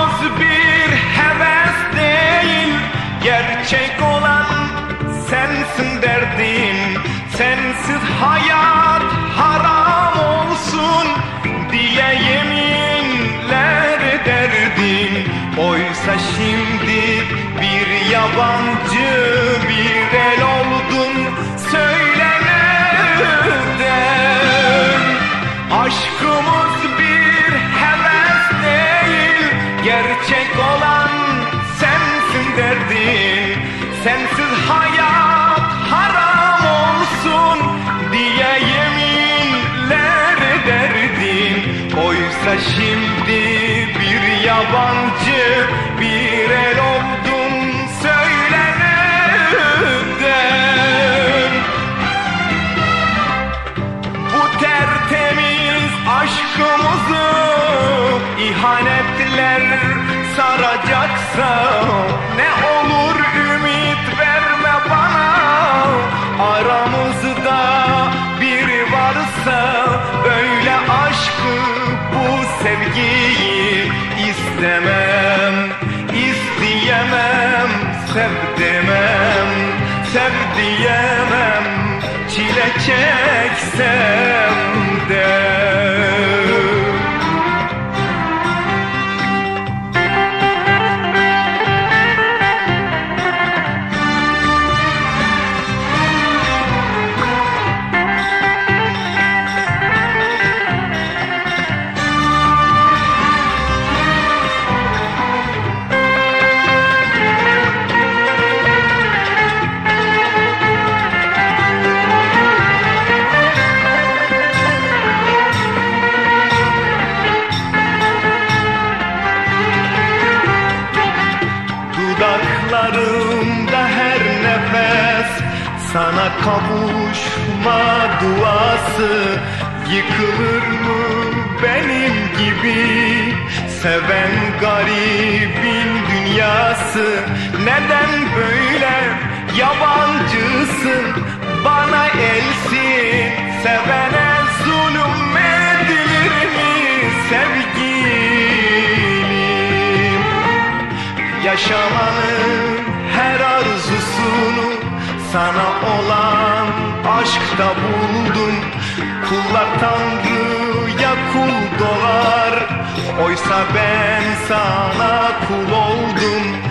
Aşkımız bir heves değil. Gerçek olan sensin derdim Sensiz hayat haram olsun Diye yeminler ederdim Oysa şimdi bir yabancı olan sensin derdim Sensiz hayat haram olsun Diye yeminler ederdim Oysa şimdi bir yabancı bir el oldun söylemeden. Bu tertemiz aşkımızı ihanetler saracaksa Ne olur ümit verme bana. Aramızda biri varsa böyle aşkı bu sevgiyi istemem isteyemem sev demem sev diyemem. Çile çeksem Dudaklarımda her nefes sana kavuşma duası Yıkılır mı benim gibi? Seven garibin dünyası Neden böyle? Yabancısın bana elsin. Sevene zulüm edilir mi sevgilim? Yaşamanın sana olan aşkta buldum Kullar Tanrı'ya kul dolar Oysa ben sana kul oldum